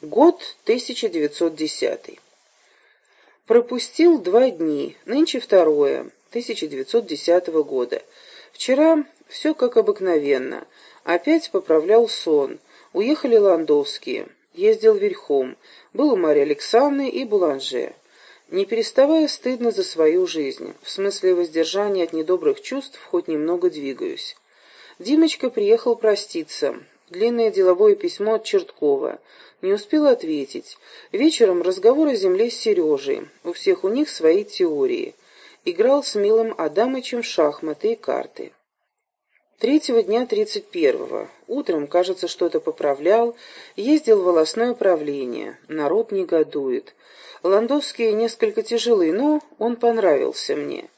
Год 1910. Пропустил два дни, нынче второе, 1910 года. Вчера все как обыкновенно. Опять поправлял сон. Уехали ландовские. Ездил верхом. Был у Марьи Александры и Буланже. Не переставая, стыдно за свою жизнь. В смысле воздержания от недобрых чувств хоть немного двигаюсь. Димочка приехал проститься. Длинное деловое письмо от Черткова. Не успел ответить. Вечером разговор о земле с Сережей. У всех у них свои теории. Играл с милым Адамычем в шахматы и карты. Третьего дня тридцать первого. Утром, кажется, что-то поправлял. Ездил в волосное управление. Народ негодует. Ландовские несколько тяжелые, но он понравился мне.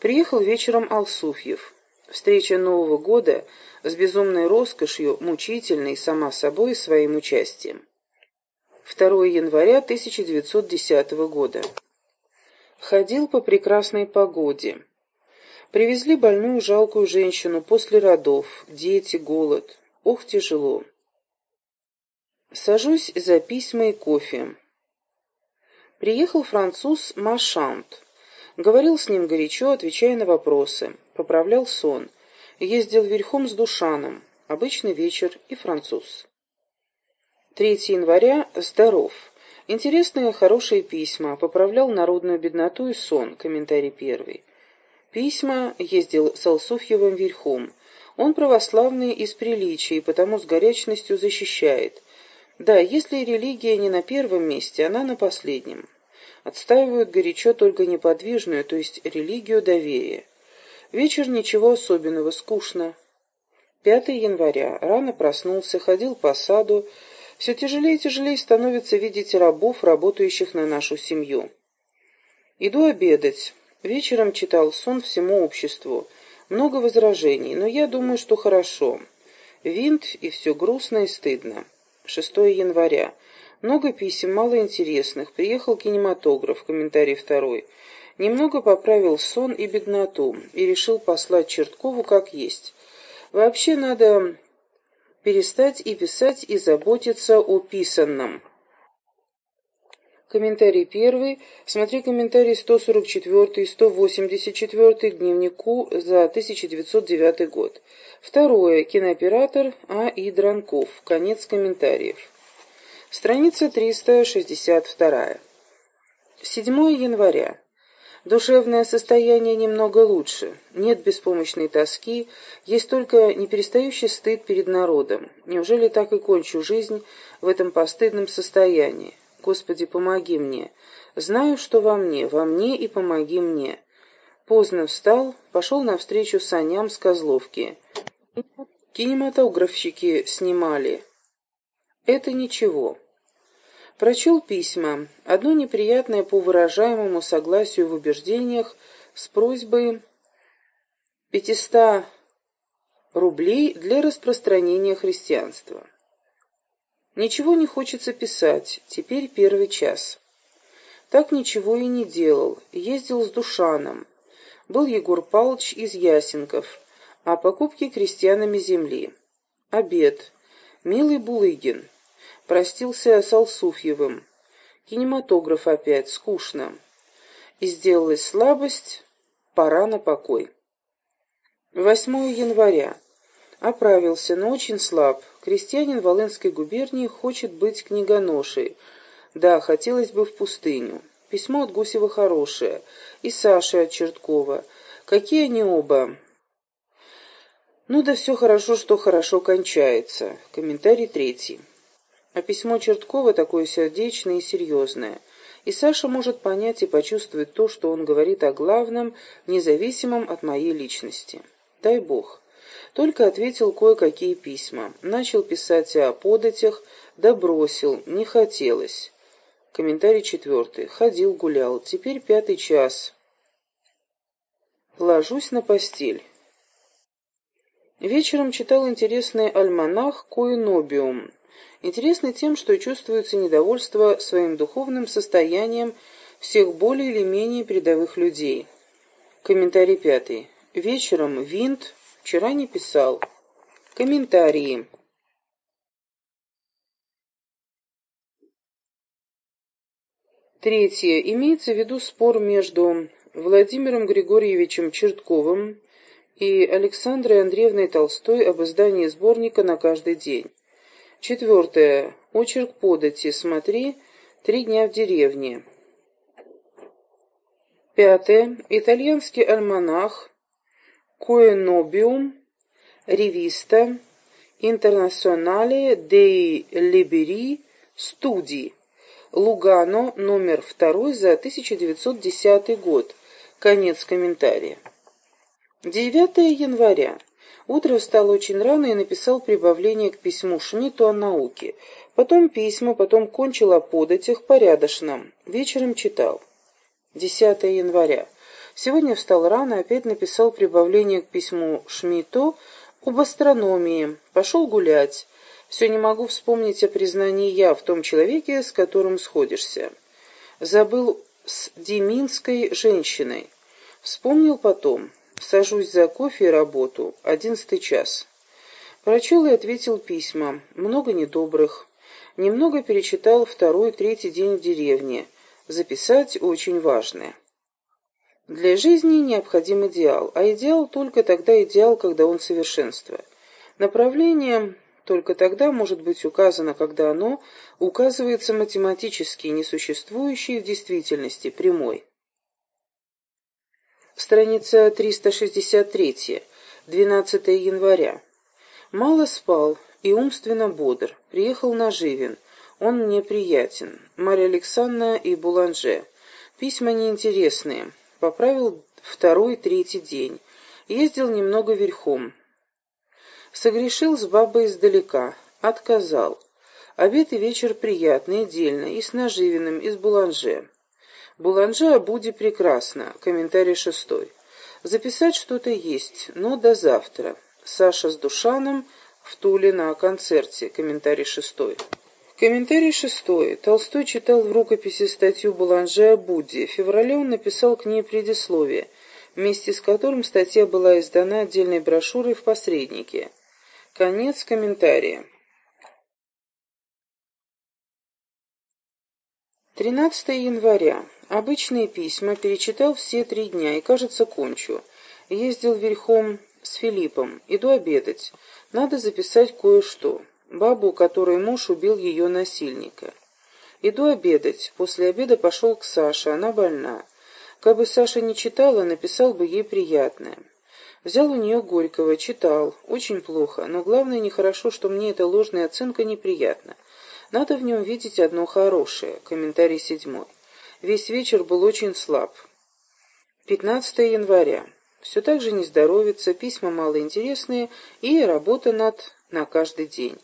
Приехал вечером Алсуфьев. Встреча Нового года с безумной роскошью, мучительной сама собой своим участием. 2 января 1910 года. Ходил по прекрасной погоде. Привезли больную жалкую женщину после родов, дети, голод. Ох, тяжело. Сажусь за письма и кофе. Приехал француз Машант. Говорил с ним горячо, отвечая на вопросы. Поправлял сон. Ездил верхом с Душаном. Обычный вечер и француз. 3 января. Здоров. Интересные, хорошие письма. Поправлял народную бедноту и сон. Комментарий первый. Письма. Ездил с Алсуфьевым верхом. Он православный из приличий, потому с горячностью защищает. Да, если религия не на первом месте, она на последнем. Отстаивают горячо только неподвижную, то есть религию доверия. Вечер ничего особенного, скучно. 5 января. Рано проснулся, ходил по саду. Все тяжелее и тяжелее становится видеть рабов, работающих на нашу семью. Иду обедать. Вечером читал сон всему обществу. Много возражений, но я думаю, что хорошо. Винт и все грустно и стыдно. 6 января. Много писем, мало интересных. Приехал кинематограф, комментарий второй. Немного поправил сон и бедноту и решил послать Черткову как есть. Вообще надо перестать и писать, и заботиться о писанном. Комментарий первый. Смотри комментарий 144 и 184 к дневнику за 1909 год. Второе. Кинооператор А. И. Дранков. Конец комментариев. Страница 362. 7 января. Душевное состояние немного лучше. Нет беспомощной тоски, есть только неперестающий стыд перед народом. Неужели так и кончу жизнь в этом постыдном состоянии? Господи, помоги мне. Знаю, что во мне, во мне и помоги мне. Поздно встал, пошел навстречу саням с Козловки. Кинематографщики снимали. Это ничего. Прочел письма, одно неприятное по выражаемому согласию в убеждениях с просьбой 500 рублей для распространения христианства. Ничего не хочется писать, теперь первый час. Так ничего и не делал, ездил с Душаном. Был Егор Павлович из Ясенков, о покупке крестьянами земли. Обед. Милый Булыгин. Простился с Алсуфьевым. Кинематограф опять, скучно. И сделалась слабость, пора на покой. 8 января. Оправился, но очень слаб. Крестьянин Волынской губернии хочет быть книгоношей. Да, хотелось бы в пустыню. Письмо от Гусева хорошее. И Саши от Черткова. Какие они оба? Ну да все хорошо, что хорошо кончается. Комментарий третий. А письмо Черткова такое сердечное и серьезное. И Саша может понять и почувствовать то, что он говорит о главном, независимом от моей личности. Дай Бог. Только ответил кое-какие письма. Начал писать о податях, да бросил, не хотелось. Комментарий четвертый. Ходил, гулял. Теперь пятый час. Ложусь на постель. Вечером читал интересный альманах «Коинобиум». Интересный тем, что чувствуется недовольство своим духовным состоянием всех более или менее передовых людей. Комментарий пятый. Вечером Винт вчера не писал. Комментарии. Третье. Имеется в виду спор между Владимиром Григорьевичем Чертковым и Александрой Андреевной Толстой об издании сборника «На каждый день». Четвертое. Очерк подати. Смотри «Три дня в деревне». Пятое. Итальянский альманах Коэнобиум Ревиста Интернационале dei Liberi Studi Лугано, номер 2 за 1910 год. Конец комментария. 9 января. Утро встал очень рано и написал прибавление к письму Шмидту о науке. Потом письма, потом кончил о податях порядочно. Вечером читал. 10 января. Сегодня встал рано, опять написал прибавление к письму Шмидту об астрономии. Пошел гулять. Все не могу вспомнить о признании «я» в том человеке, с которым сходишься. Забыл с деминской женщиной. Вспомнил потом. Сажусь за кофе и работу. Одиннадцатый час. Прочел и ответил письма. Много недобрых. Немного перечитал второй, третий день в деревне. Записать очень важное. Для жизни необходим идеал, а идеал только тогда идеал, когда он совершенство. Направление только тогда может быть указано, когда оно указывается математически, несуществующей в действительности, прямой. Страница 363, 12 января. Мало спал и умственно бодр. Приехал на Живин. Он мне приятен. Марья Александровна и Буланже. Письма неинтересные. Поправил второй, третий день. Ездил немного верхом. Согрешил с бабой издалека. Отказал. Обед и вечер приятный, дельно, и с Наживиным, и с Буланже. Буланже о Буде прекрасно. Комментарий шестой. Записать что-то есть, но до завтра. Саша с Душаном в Туле на концерте. Комментарий шестой. Комментарий шестой. Толстой читал в рукописи статью Буланже о Будде. В феврале он написал к ней предисловие, вместе с которым статья была издана отдельной брошюрой в посреднике. Конец комментария. 13 января. Обычные письма перечитал все три дня и, кажется, кончу. Ездил верхом с Филиппом. Иду обедать. Надо записать кое-что. Бабу, которой муж убил ее насильника. Иду обедать. После обеда пошел к Саше. Она больна. Как бы Саша не читала, написал бы ей приятное. Взял у нее Горького, читал. Очень плохо, но главное нехорошо, что мне эта ложная оценка неприятна. Надо в нем видеть одно хорошее. Комментарий седьмой. Весь вечер был очень слаб. 15 января. Все так же не здоровится, письма малоинтересные и работа над на каждый день.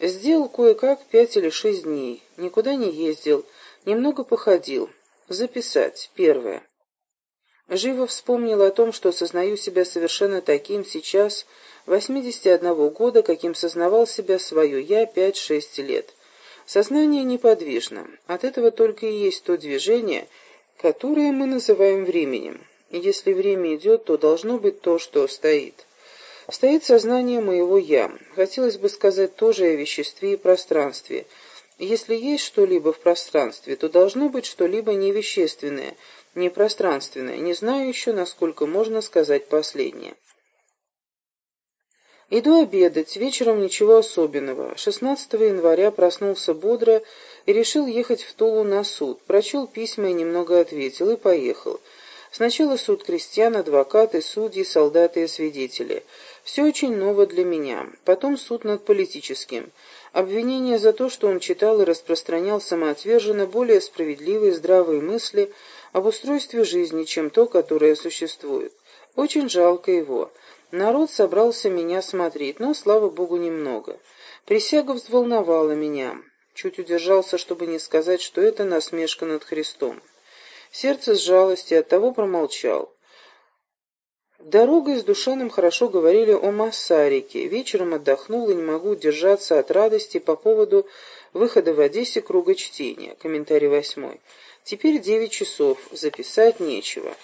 Сделал кое-как пять или шесть дней. Никуда не ездил, немного походил. Записать. Первое. Живо вспомнил о том, что сознаю себя совершенно таким сейчас, 81 года, каким сознавал себя свое я пять-шесть лет. Сознание неподвижно. От этого только и есть то движение, которое мы называем временем. Если время идет, то должно быть то, что стоит. Стоит сознание моего «я». Хотелось бы сказать тоже о веществе и пространстве. Если есть что-либо в пространстве, то должно быть что-либо невещественное, непространственное. Не знаю еще, насколько можно сказать последнее. Иду обедать, вечером ничего особенного. 16 января проснулся бодро и решил ехать в Тулу на суд. Прочел письма и немного ответил, и поехал. Сначала суд крестьян, адвокаты, судьи, солдаты и свидетели. Все очень ново для меня. Потом суд над политическим. Обвинение за то, что он читал и распространял самоотверженно более справедливые здравые мысли об устройстве жизни, чем то, которое существует. Очень жалко его. Народ собрался меня смотреть, но, слава богу, немного. Присяга взволновала меня. Чуть удержался, чтобы не сказать, что это насмешка над Христом. Сердце с жалости оттого промолчал. Дорогой с Душаном хорошо говорили о Массарике. Вечером отдохнул и не могу удержаться от радости по поводу выхода в Одессе круга чтения. Комментарий восьмой. Теперь девять часов. Записать нечего.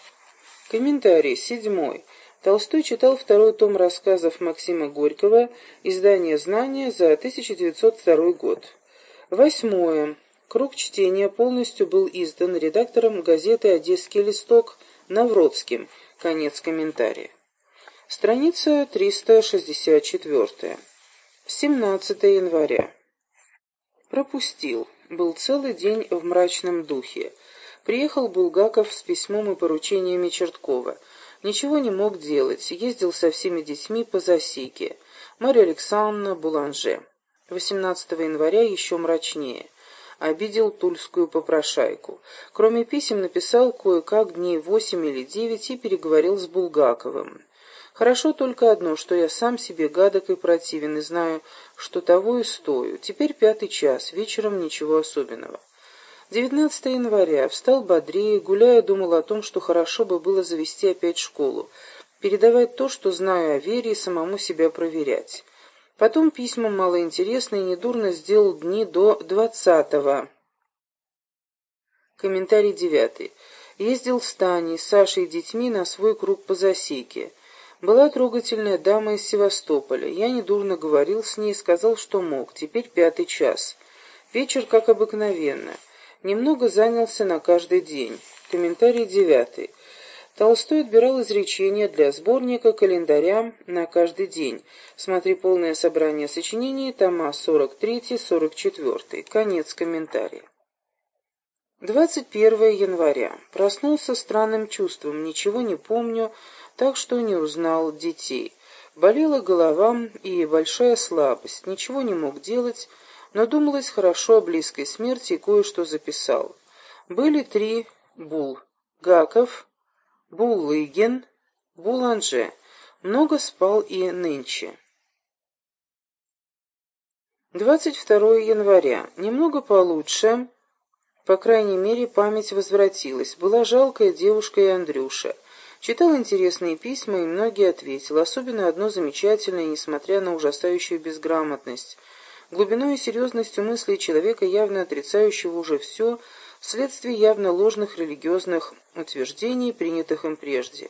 Комментарий седьмой. Толстой читал второй том рассказов Максима Горького «Издание знания» за 1902 год. Восьмое. Круг чтения полностью был издан редактором газеты «Одесский листок» Навродским. Конец комментария. Страница 364. 17 января. Пропустил. Был целый день в мрачном духе. Приехал Булгаков с письмом и поручениями Черткова. Ничего не мог делать. Ездил со всеми детьми по засеке. Марья Александровна Буланже. 18 января еще мрачнее. Обидел тульскую попрошайку. Кроме писем написал кое-как дней восемь или девять и переговорил с Булгаковым. Хорошо только одно, что я сам себе гадок и противен, и знаю, что того и стою. Теперь пятый час, вечером ничего особенного. 19 января. Встал бодрее, гуляя, думал о том, что хорошо бы было завести опять школу, передавать то, что знаю о вере, и самому себя проверять. Потом письма малоинтересные, недурно сделал дни до двадцатого. Комментарий девятый. Ездил с Таней, Сашей и детьми на свой круг по засеке. Была трогательная дама из Севастополя. Я недурно говорил с ней, сказал, что мог. Теперь пятый час. Вечер, как обыкновенно. Немного занялся на каждый день. Комментарий девятый. Толстой отбирал изречения для сборника календаря на каждый день. Смотри полное собрание сочинений, тома 43-44. Конец комментария. 21 января. Проснулся странным чувством, ничего не помню, так что не узнал детей. Болела голова и большая слабость, ничего не мог делать, но думалось хорошо о близкой смерти и кое-что записал. Были три Бул. Гаков, Булыгин, Буланже. Много спал и нынче. 22 января. Немного получше. По крайней мере, память возвратилась. Была жалкая девушка и Андрюша. Читал интересные письма, и многие ответил. Особенно одно замечательное, несмотря на ужасающую безграмотность. Глубиной и серьезностью мыслей человека, явно отрицающего уже все, вследствие явно ложных религиозных утверждений, принятых им прежде.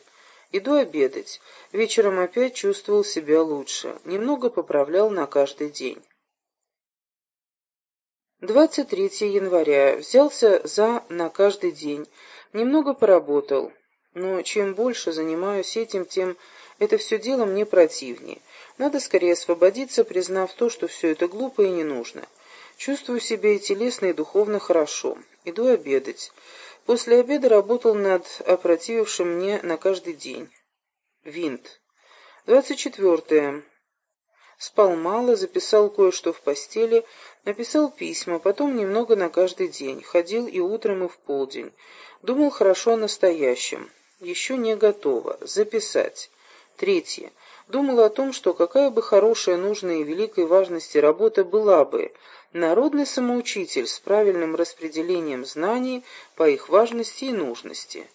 Иду обедать. Вечером опять чувствовал себя лучше. Немного поправлял на каждый день. 23 января. Взялся за на каждый день. Немного поработал. Но чем больше занимаюсь этим, тем это все дело мне противнее. Надо скорее освободиться, признав то, что все это глупо и не нужно. Чувствую себя и телесно, и духовно хорошо. Иду обедать. После обеда работал над опротивившим мне на каждый день. Винт. Двадцать четвертое. Спал мало, записал кое-что в постели, написал письма, потом немного на каждый день. Ходил и утром, и в полдень. Думал хорошо о настоящем. Еще не готово. Записать. Третье. Думал о том, что какая бы хорошая, нужная и великой важности работа была бы, Народный самоучитель с правильным распределением знаний по их важности и нужности.